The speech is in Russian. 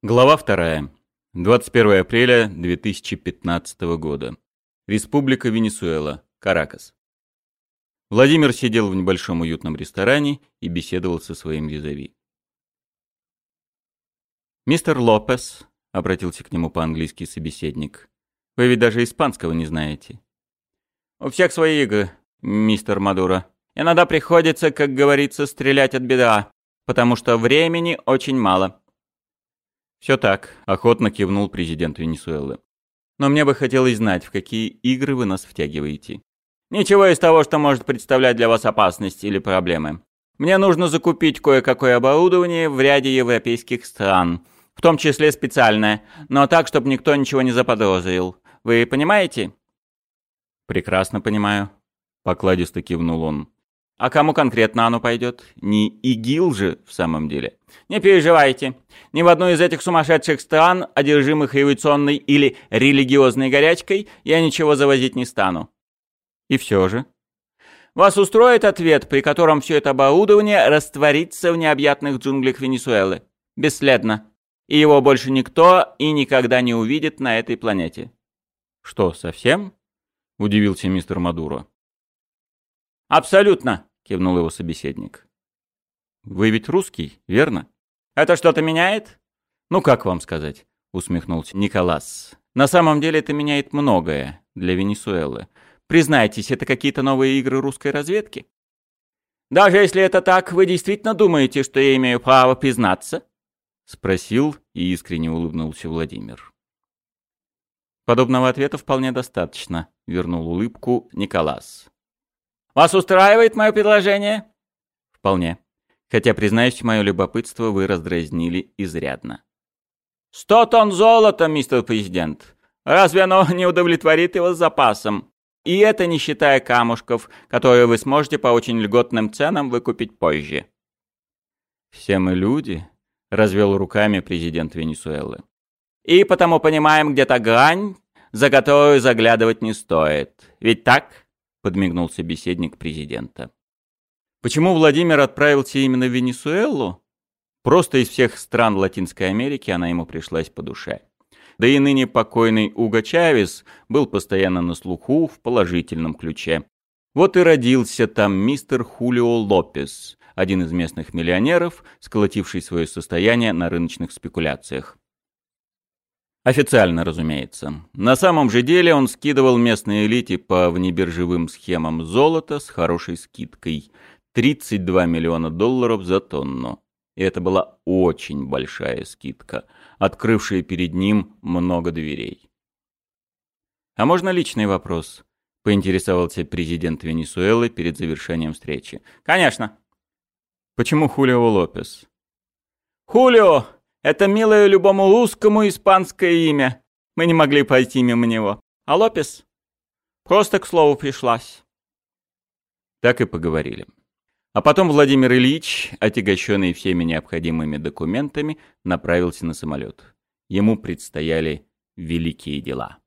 Глава 2. 21 апреля 2015 года. Республика Венесуэла. Каракас. Владимир сидел в небольшом уютном ресторане и беседовал со своим визави. «Мистер Лопес», — обратился к нему по-английски собеседник, — «вы ведь даже испанского не знаете». «У всех свои игры, мистер Мадуро. Иногда приходится, как говорится, стрелять от беда, потому что времени очень мало». «Все так», — охотно кивнул президент Венесуэлы. «Но мне бы хотелось знать, в какие игры вы нас втягиваете». «Ничего из того, что может представлять для вас опасность или проблемы. Мне нужно закупить кое-какое оборудование в ряде европейских стран, в том числе специальное, но так, чтобы никто ничего не заподозрил. Вы понимаете?» «Прекрасно понимаю», — покладисто кивнул он. А кому конкретно оно пойдет? Не ИГИЛ же в самом деле. Не переживайте. Ни в одной из этих сумасшедших стран, одержимых революционной или религиозной горячкой, я ничего завозить не стану. И все же. Вас устроит ответ, при котором все это оборудование растворится в необъятных джунглях Венесуэлы. Бесследно. И его больше никто и никогда не увидит на этой планете. Что, совсем? Удивился мистер Мадуро. Абсолютно кивнул его собеседник. Вы ведь русский, верно? Это что-то меняет? Ну как вам сказать? усмехнулся Николас. На самом деле это меняет многое для Венесуэлы. Признайтесь, это какие-то новые игры русской разведки? Даже если это так, вы действительно думаете, что я имею право признаться? Спросил и искренне улыбнулся Владимир. Подобного ответа вполне достаточно, вернул улыбку Николас. Вас устраивает мое предложение?» «Вполне. Хотя, признаюсь, мое любопытство вы раздразнили изрядно». «Сто тонн золота, мистер президент! Разве оно не удовлетворит его запасом? И это не считая камушков, которые вы сможете по очень льготным ценам выкупить позже». «Все мы люди», — развел руками президент Венесуэлы. «И потому понимаем где-то грань, за которую заглядывать не стоит. Ведь так?» Подмигнул собеседник президента. Почему Владимир отправился именно в Венесуэлу? Просто из всех стран Латинской Америки она ему пришлась по душе. Да и ныне покойный Уго Чавес был постоянно на слуху в положительном ключе. Вот и родился там мистер Хулио Лопес, один из местных миллионеров, сколотивший свое состояние на рыночных спекуляциях. Официально, разумеется. На самом же деле он скидывал местной элите по внебиржевым схемам золота с хорошей скидкой. 32 миллиона долларов за тонну. И это была очень большая скидка, открывшая перед ним много дверей. «А можно личный вопрос?» — поинтересовался президент Венесуэлы перед завершением встречи. «Конечно». «Почему Хулио Лопес?» «Хулио это милое любому русскому испанское имя. Мы не могли пойти мимо него. А Лопес? Просто к слову пришлась. Так и поговорили. А потом Владимир Ильич, отягощенный всеми необходимыми документами, направился на самолет. Ему предстояли великие дела.